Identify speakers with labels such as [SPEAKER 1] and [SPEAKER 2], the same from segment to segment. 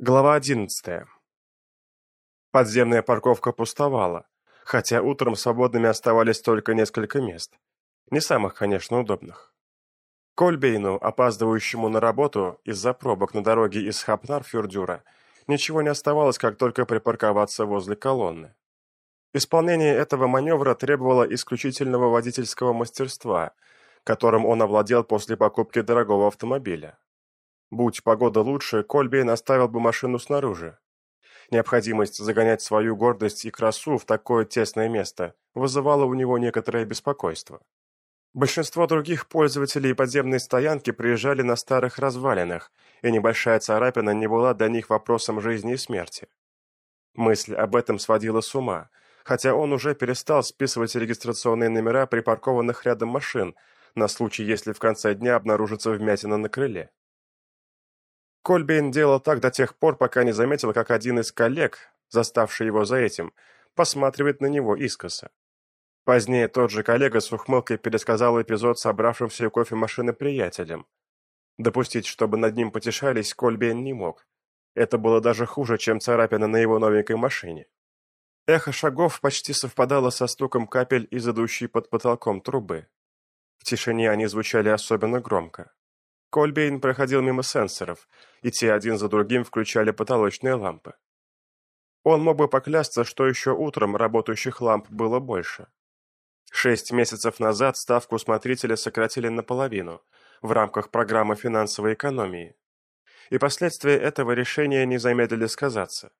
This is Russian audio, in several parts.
[SPEAKER 1] Глава одиннадцатая. Подземная парковка пустовала, хотя утром свободными оставались только несколько мест. Не самых, конечно, удобных. Кольбейну, опаздывающему на работу из-за пробок на дороге из Хапнар-Фюрдюра, ничего не оставалось, как только припарковаться возле колонны. Исполнение этого маневра требовало исключительного водительского мастерства, которым он овладел после покупки дорогого автомобиля. Будь погода лучше, Кольбейн оставил бы машину снаружи. Необходимость загонять свою гордость и красу в такое тесное место вызывала у него некоторое беспокойство. Большинство других пользователей подземной стоянки приезжали на старых развалинах, и небольшая царапина не была для них вопросом жизни и смерти. Мысль об этом сводила с ума, хотя он уже перестал списывать регистрационные номера припаркованных рядом машин, на случай, если в конце дня обнаружится вмятина на крыле. Кольбейн делал так до тех пор, пока не заметил, как один из коллег, заставший его за этим, посматривает на него искоса. Позднее тот же коллега с ухмылкой пересказал эпизод собравшимся у кофемашины приятелям. Допустить, чтобы над ним потешались, Кольбейн не мог. Это было даже хуже, чем царапина на его новенькой машине. Эхо шагов почти совпадало со стуком капель из идущей под потолком трубы. В тишине они звучали особенно громко. Кольбейн проходил мимо сенсоров, и те один за другим включали потолочные лампы. Он мог бы поклясться, что еще утром работающих ламп было больше. Шесть месяцев назад ставку смотрителя сократили наполовину в рамках программы финансовой экономии. И последствия этого решения не замедлили сказаться.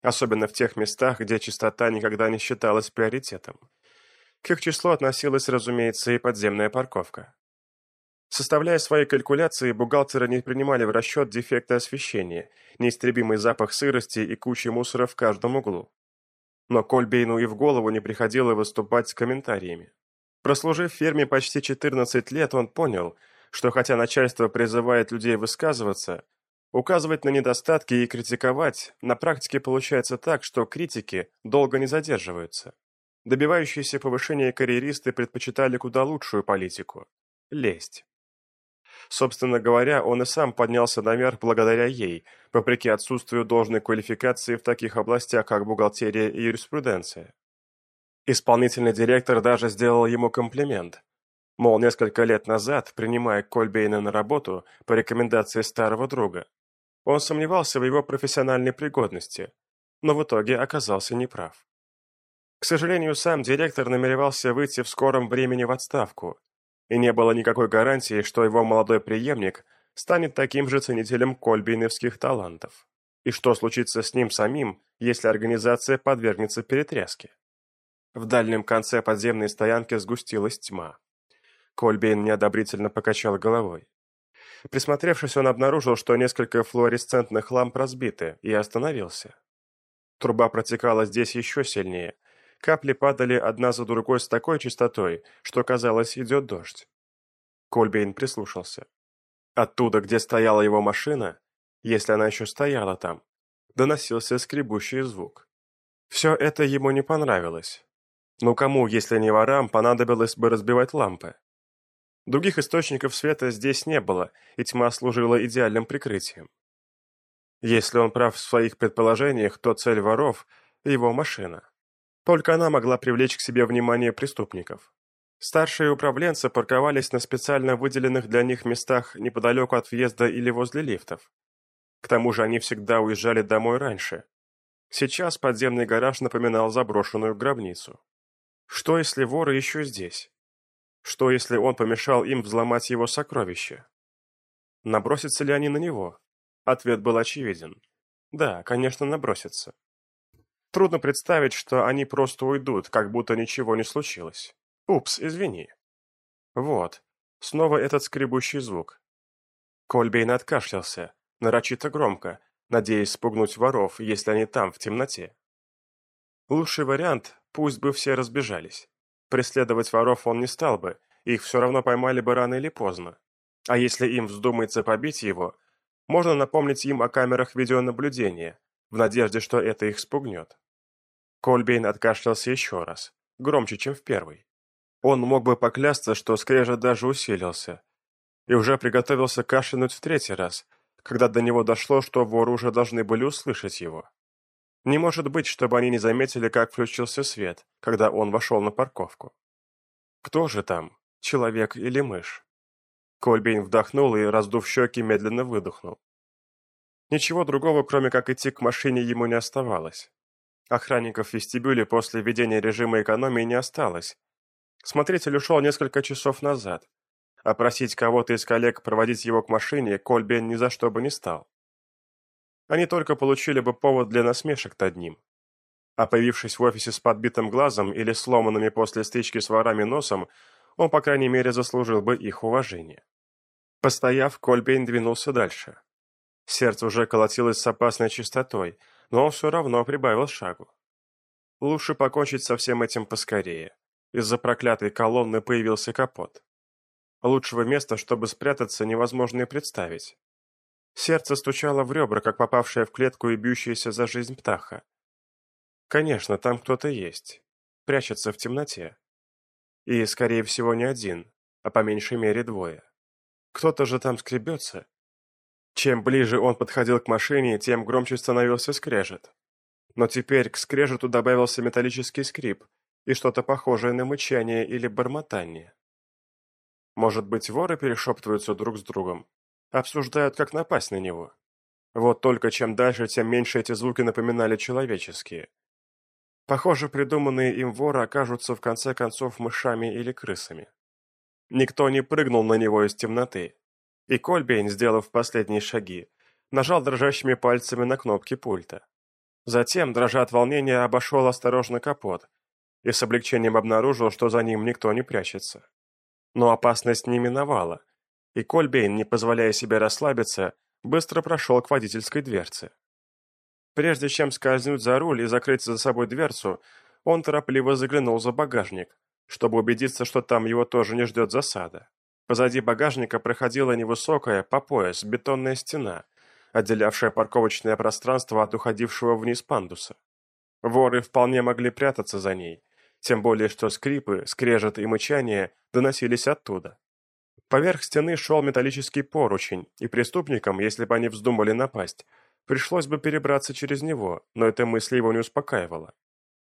[SPEAKER 1] Особенно в тех местах, где чистота никогда не считалась приоритетом. К их числу относилась, разумеется, и подземная парковка. Составляя свои калькуляции, бухгалтеры не принимали в расчет дефекты освещения, неистребимый запах сырости и кучи мусора в каждом углу. Но Кольбейну и в голову не приходило выступать с комментариями. Прослужив в ферме почти 14 лет, он понял, что хотя начальство призывает людей высказываться, указывать на недостатки и критиковать, на практике получается так, что критики долго не задерживаются. Добивающиеся повышения карьеристы предпочитали куда лучшую политику – лесть. Собственно говоря, он и сам поднялся наверх благодаря ей, вопреки отсутствию должной квалификации в таких областях, как бухгалтерия и юриспруденция. Исполнительный директор даже сделал ему комплимент. Мол, несколько лет назад, принимая Кольбейна на работу по рекомендации старого друга, он сомневался в его профессиональной пригодности, но в итоге оказался неправ. К сожалению, сам директор намеревался выйти в скором времени в отставку, и не было никакой гарантии, что его молодой преемник станет таким же ценителем кольбейновских талантов. И что случится с ним самим, если организация подвергнется перетряске? В дальнем конце подземной стоянки сгустилась тьма. Кольбейн неодобрительно покачал головой. Присмотревшись, он обнаружил, что несколько флуоресцентных ламп разбиты, и остановился. Труба протекала здесь еще сильнее, Капли падали одна за другой с такой частотой, что, казалось, идет дождь. Кольбейн прислушался. Оттуда, где стояла его машина, если она еще стояла там, доносился скребущий звук. Все это ему не понравилось. Но кому, если не ворам, понадобилось бы разбивать лампы? Других источников света здесь не было, и тьма служила идеальным прикрытием. Если он прав в своих предположениях, то цель воров – его машина. Только она могла привлечь к себе внимание преступников. Старшие управленцы парковались на специально выделенных для них местах неподалеку от въезда или возле лифтов. К тому же они всегда уезжали домой раньше. Сейчас подземный гараж напоминал заброшенную гробницу. Что если воры еще здесь? Что если он помешал им взломать его сокровище? Набросятся ли они на него? Ответ был очевиден. Да, конечно, набросятся. Трудно представить, что они просто уйдут, как будто ничего не случилось. Упс, извини. Вот, снова этот скребущий звук. Кольбейн откашлялся, нарочито громко, надеясь спугнуть воров, если они там, в темноте. Лучший вариант, пусть бы все разбежались. Преследовать воров он не стал бы, их все равно поймали бы рано или поздно. А если им вздумается побить его, можно напомнить им о камерах видеонаблюдения, в надежде, что это их спугнет. Кольбейн откашлялся еще раз, громче, чем в первый. Он мог бы поклясться, что скрежет даже усилился, и уже приготовился кашлянуть в третий раз, когда до него дошло, что воры уже должны были услышать его. Не может быть, чтобы они не заметили, как включился свет, когда он вошел на парковку. Кто же там, человек или мышь? Кольбейн вдохнул и, раздув щеки, медленно выдохнул. Ничего другого, кроме как идти к машине, ему не оставалось. Охранников в вестибюле после введения режима экономии не осталось. Смотритель ушел несколько часов назад, а просить кого-то из коллег проводить его к машине Кольбейн ни за что бы не стал. Они только получили бы повод для насмешек над ним. А появившись в офисе с подбитым глазом или сломанными после стычки с ворами носом, он, по крайней мере, заслужил бы их уважение. Постояв, Кольбейн двинулся дальше. Сердце уже колотилось с опасной частотой, но он все равно прибавил шагу. Лучше покончить со всем этим поскорее. Из-за проклятой колонны появился капот. Лучшего места, чтобы спрятаться, невозможно и представить. Сердце стучало в ребра, как попавшее в клетку и бьющееся за жизнь птаха. Конечно, там кто-то есть. Прячется в темноте. И, скорее всего, не один, а по меньшей мере двое. Кто-то же там скребется чем ближе он подходил к машине, тем громче становился скрежет. Но теперь к скрежету добавился металлический скрип и что-то похожее на мычание или бормотание. Может быть, воры перешептываются друг с другом, обсуждают, как напасть на него. Вот только чем дальше, тем меньше эти звуки напоминали человеческие. Похоже, придуманные им воры окажутся в конце концов мышами или крысами. Никто не прыгнул на него из темноты, и Кольбейн, сделав последние шаги, нажал дрожащими пальцами на кнопки пульта. Затем, дрожа от волнения, обошел осторожно капот и с облегчением обнаружил, что за ним никто не прячется. Но опасность не миновала, и Кольбейн, не позволяя себе расслабиться, быстро прошел к водительской дверце. Прежде чем скользнуть за руль и закрыть за собой дверцу, он торопливо заглянул за багажник, чтобы убедиться, что там его тоже не ждет засада. Позади багажника проходила невысокая, по пояс, бетонная стена, отделявшая парковочное пространство от уходившего вниз пандуса. Воры вполне могли прятаться за ней, тем более что скрипы, скрежет и мычание доносились оттуда. Поверх стены шел металлический поручень, и преступникам, если бы они вздумали напасть, пришлось бы перебраться через него, но эта мысль его не успокаивала.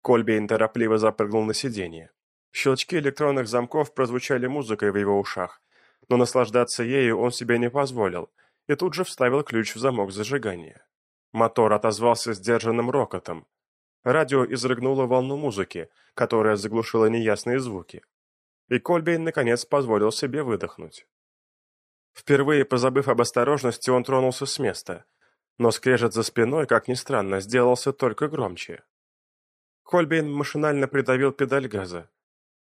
[SPEAKER 1] Кольбейн торопливо запрыгнул на сиденье. Щелчки электронных замков прозвучали музыкой в его ушах, но наслаждаться ею он себе не позволил и тут же вставил ключ в замок зажигания. Мотор отозвался сдержанным рокотом. Радио изрыгнуло волну музыки, которая заглушила неясные звуки. И Кольбейн наконец позволил себе выдохнуть. Впервые позабыв об осторожности, он тронулся с места, но скрежет за спиной, как ни странно, сделался только громче. Кольбейн машинально придавил педаль газа.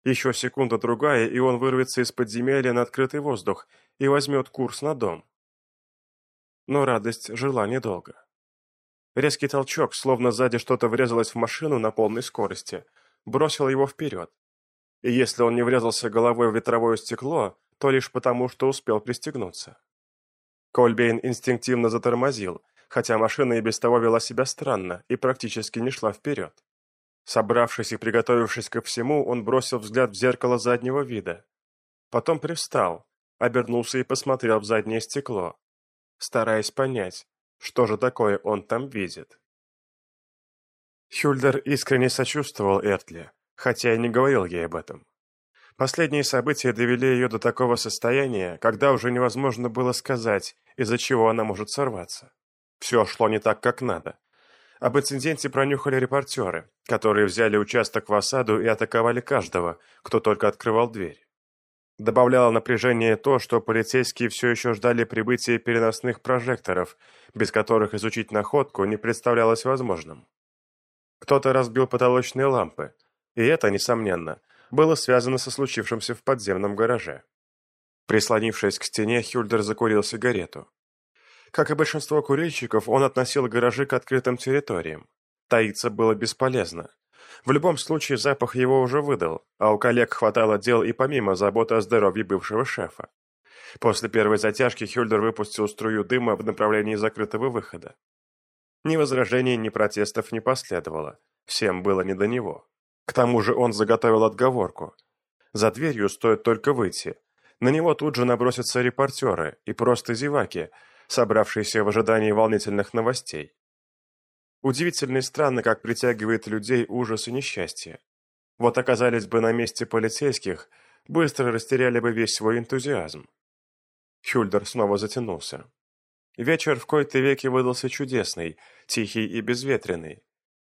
[SPEAKER 1] Еще секунда-другая, и он вырвется из подземелья на открытый воздух и возьмет курс на дом. Но радость жила недолго. Резкий толчок, словно сзади что-то врезалось в машину на полной скорости, бросил его вперед. И если он не врезался головой в ветровое стекло, то лишь потому, что успел пристегнуться. Кольбейн инстинктивно затормозил, хотя машина и без того вела себя странно и практически не шла вперед. Собравшись и приготовившись ко всему, он бросил взгляд в зеркало заднего вида. Потом привстал, обернулся и посмотрел в заднее стекло, стараясь понять, что же такое он там видит. Хюльдер искренне сочувствовал Эртле, хотя и не говорил ей об этом. Последние события довели ее до такого состояния, когда уже невозможно было сказать, из-за чего она может сорваться. Все шло не так, как надо, об инциденте пронюхали репортеры, которые взяли участок в осаду и атаковали каждого, кто только открывал дверь. Добавляло напряжение то, что полицейские все еще ждали прибытия переносных прожекторов, без которых изучить находку не представлялось возможным. Кто-то разбил потолочные лампы, и это, несомненно, было связано со случившимся в подземном гараже. Прислонившись к стене, Хюльдер закурил сигарету. Как и большинство курильщиков, он относил гаражи к открытым территориям. Таиться было бесполезно. В любом случае запах его уже выдал, а у коллег хватало дел и помимо заботы о здоровье бывшего шефа. После первой затяжки Хюльдер выпустил струю дыма в направлении закрытого выхода. Ни возражений, ни протестов не последовало. Всем было не до него. К тому же он заготовил отговорку. За дверью стоит только выйти. На него тут же набросятся репортеры и просто зеваки, собравшиеся в ожидании волнительных новостей. Удивительно и странно, как притягивает людей ужас и несчастье. Вот оказались бы на месте полицейских, быстро растеряли бы весь свой энтузиазм. Хюльдер снова затянулся. Вечер в кои-то веки выдался чудесный, тихий и безветренный.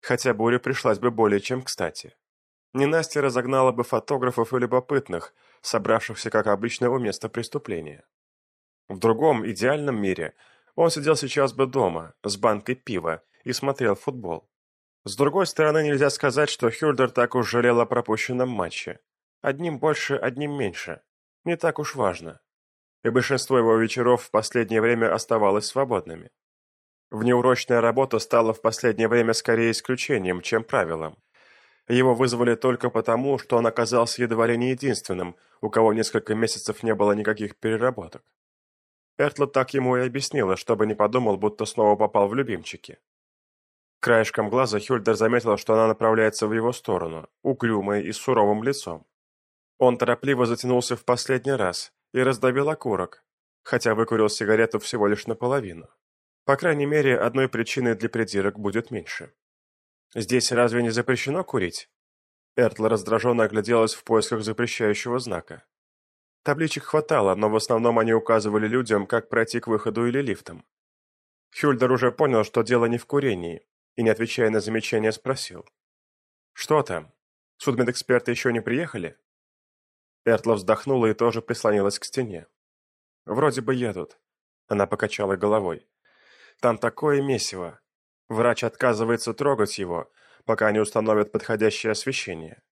[SPEAKER 1] Хотя буря пришлась бы более чем кстати. Ненастье разогнала бы фотографов и любопытных, собравшихся, как обычно, у места преступления. В другом, идеальном мире он сидел сейчас бы дома, с банкой пива, и смотрел футбол. С другой стороны, нельзя сказать, что Хюльдер так уж жалел о пропущенном матче. Одним больше, одним меньше. Не так уж важно. И большинство его вечеров в последнее время оставалось свободными. Внеурочная работа стала в последнее время скорее исключением, чем правилом. Его вызвали только потому, что он оказался едва ли не единственным, у кого несколько месяцев не было никаких переработок. Эртла так ему и объяснила, чтобы не подумал, будто снова попал в любимчики. Краешком глаза Хюльдер заметил, что она направляется в его сторону, угрюмая и суровым лицом. Он торопливо затянулся в последний раз и раздавил окурок, хотя выкурил сигарету всего лишь наполовину. По крайней мере, одной причиной для придирок будет меньше. «Здесь разве не запрещено курить?» Эртла раздраженно огляделась в поисках запрещающего знака. Табличек хватало, но в основном они указывали людям, как пройти к выходу или лифтам. Хюльдер уже понял, что дело не в курении, и, не отвечая на замечание, спросил. «Что там? Судмедэксперты еще не приехали?» Эртла вздохнула и тоже прислонилась к стене. «Вроде бы едут». Она покачала головой. «Там такое месиво. Врач отказывается трогать его, пока не установят подходящее освещение.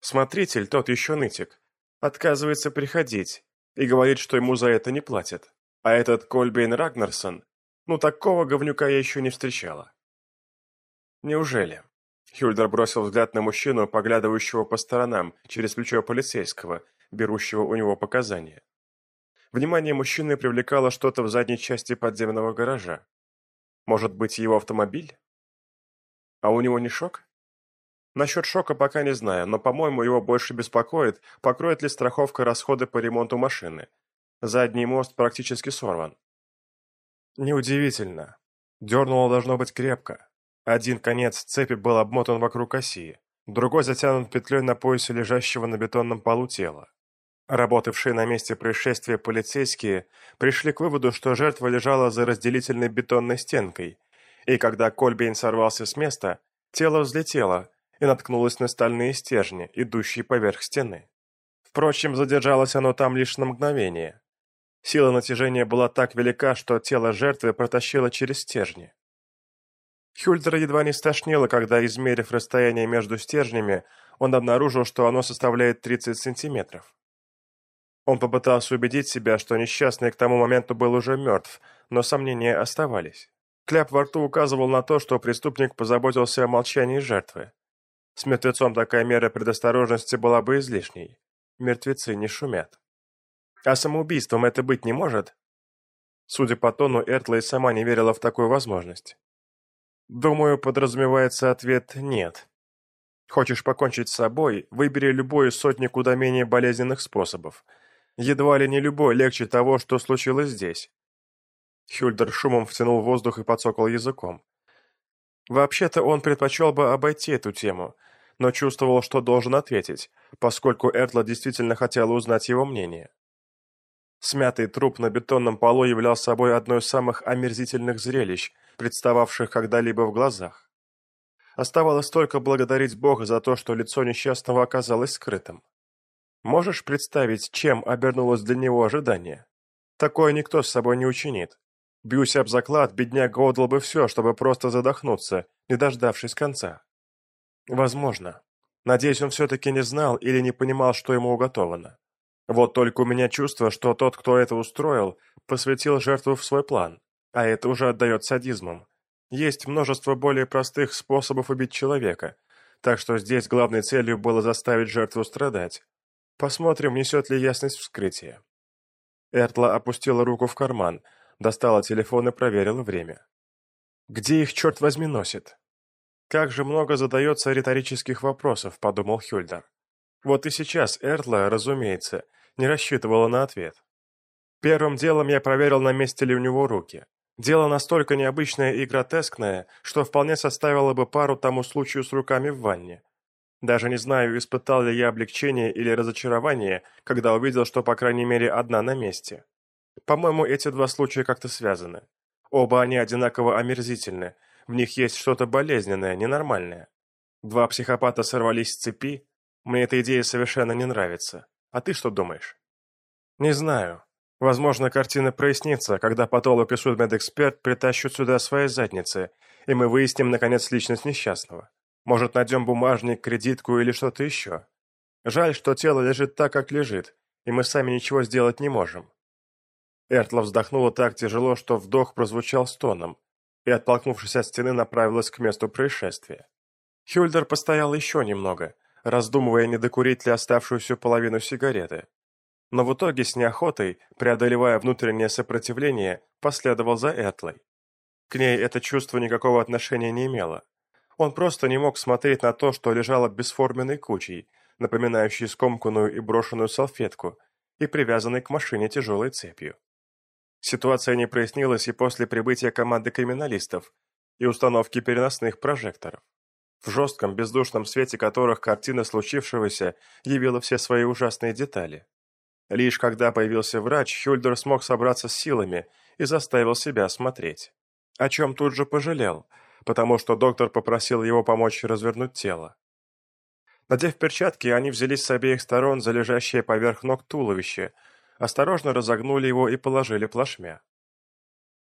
[SPEAKER 1] Смотритель, тот еще нытик, отказывается приходить и говорит, что ему за это не платят. А этот Кольбейн Рагнарсон, ну такого говнюка я еще не встречала. Неужели? Хюльдер бросил взгляд на мужчину, поглядывающего по сторонам, через плечо полицейского, берущего у него показания. Внимание мужчины привлекало что-то в задней части подземного гаража. Может быть, его автомобиль? А у него не шок? Насчет шока пока не знаю, но, по-моему, его больше беспокоит, покроет ли страховка расходы по ремонту машины. Задний мост практически сорван. Неудивительно. Дернуло должно быть крепко. Один конец цепи был обмотан вокруг оси, другой затянут петлей на поясе лежащего на бетонном полу тела. Работавшие на месте происшествия полицейские пришли к выводу, что жертва лежала за разделительной бетонной стенкой, и когда Кольбейн сорвался с места, тело взлетело и наткнулось на стальные стержни, идущие поверх стены. Впрочем, задержалось оно там лишь на мгновение. Сила натяжения была так велика, что тело жертвы протащило через стержни. Хюльтера едва не стошнило, когда, измерив расстояние между стержнями, он обнаружил, что оно составляет 30 сантиметров. Он попытался убедить себя, что несчастный к тому моменту был уже мертв, но сомнения оставались. Кляп во рту указывал на то, что преступник позаботился о молчании жертвы. С мертвецом такая мера предосторожности была бы излишней. Мертвецы не шумят. А самоубийством это быть не может? Судя по тону, Эртла и сама не верила в такую возможность. Думаю, подразумевается ответ «нет». Хочешь покончить с собой, выбери любой из сотни куда менее болезненных способов. Едва ли не любой легче того, что случилось здесь. Хюльдер шумом втянул воздух и подсокал языком. Вообще-то он предпочел бы обойти эту тему, но чувствовал, что должен ответить, поскольку Эртла действительно хотела узнать его мнение. Смятый труп на бетонном полу являл собой одно из самых омерзительных зрелищ – представавших когда-либо в глазах. Оставалось только благодарить Бога за то, что лицо несчастного оказалось скрытым. Можешь представить, чем обернулось для него ожидание? Такое никто с собой не учинит. Бьюсь об заклад, бедняга отдал бы все, чтобы просто задохнуться, не дождавшись конца. Возможно. Надеюсь, он все-таки не знал или не понимал, что ему уготовано. Вот только у меня чувство, что тот, кто это устроил, посвятил жертву в свой план. А это уже отдает садизмом. Есть множество более простых способов убить человека, так что здесь главной целью было заставить жертву страдать. Посмотрим, несет ли ясность вскрытие. Эртла опустила руку в карман, достала телефон и проверила время. «Где их, черт возьми, носит?» «Как же много задается риторических вопросов», — подумал Хюльдер. Вот и сейчас Эртла, разумеется, не рассчитывала на ответ. Первым делом я проверил, на месте ли у него руки. Дело настолько необычное и гротескное, что вполне составило бы пару тому случаю с руками в ванне. Даже не знаю, испытал ли я облегчение или разочарование, когда увидел, что по крайней мере одна на месте. По-моему, эти два случая как-то связаны. Оба они одинаково омерзительны, в них есть что-то болезненное, ненормальное. Два психопата сорвались с цепи, мне эта идея совершенно не нравится. А ты что думаешь? Не знаю. Возможно, картина прояснится, когда патолог и судмедэксперт притащат сюда свои задницы, и мы выясним, наконец, личность несчастного. Может, найдем бумажник, кредитку или что-то еще. Жаль, что тело лежит так, как лежит, и мы сами ничего сделать не можем. Эртла вздохнула так тяжело, что вдох прозвучал стоном, и, оттолкнувшись от стены, направилась к месту происшествия. Хюльдер постоял еще немного, раздумывая, не докурить ли оставшуюся половину сигареты. Но в итоге с неохотой, преодолевая внутреннее сопротивление, последовал за Этлой. К ней это чувство никакого отношения не имело. Он просто не мог смотреть на то, что лежало бесформенной кучей, напоминающей скомканную и брошенную салфетку, и привязанной к машине тяжелой цепью. Ситуация не прояснилась и после прибытия команды криминалистов и установки переносных прожекторов в жестком бездушном свете которых картина случившегося явила все свои ужасные детали. Лишь когда появился врач, Хюльдер смог собраться с силами и заставил себя смотреть. О чем тут же пожалел, потому что доктор попросил его помочь развернуть тело. Надев перчатки, они взялись с обеих сторон за лежащее поверх ног туловище, осторожно разогнули его и положили плашмя.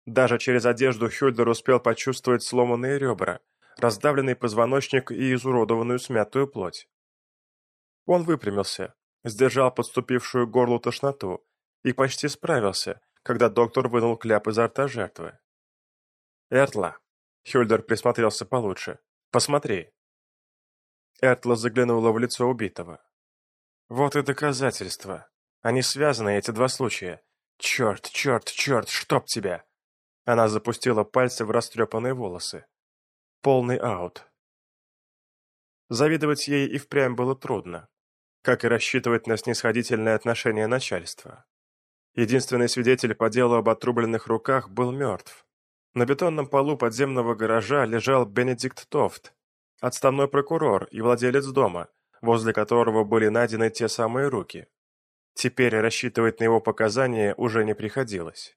[SPEAKER 1] Даже через одежду Хюльдер успел почувствовать сломанные ребра, раздавленный позвоночник и изуродованную смятую плоть. Он выпрямился, сдержал подступившую горлу тошноту и почти справился, когда доктор вынул кляп изо рта жертвы. «Эртла!» — Хюльдер присмотрелся получше. «Посмотри!» Эртла заглянула в лицо убитого. «Вот и доказательства. Они связаны, эти два случая. Черт, черт, черт, чтоб тебя!» Она запустила пальцы в растрепанные волосы. Полный аут. Завидовать ей и впрямь было трудно, как и рассчитывать на снисходительное отношение начальства. Единственный свидетель по делу об отрубленных руках был мертв. На бетонном полу подземного гаража лежал Бенедикт Тофт, отставной прокурор и владелец дома, возле которого были найдены те самые руки. Теперь рассчитывать на его показания уже не приходилось.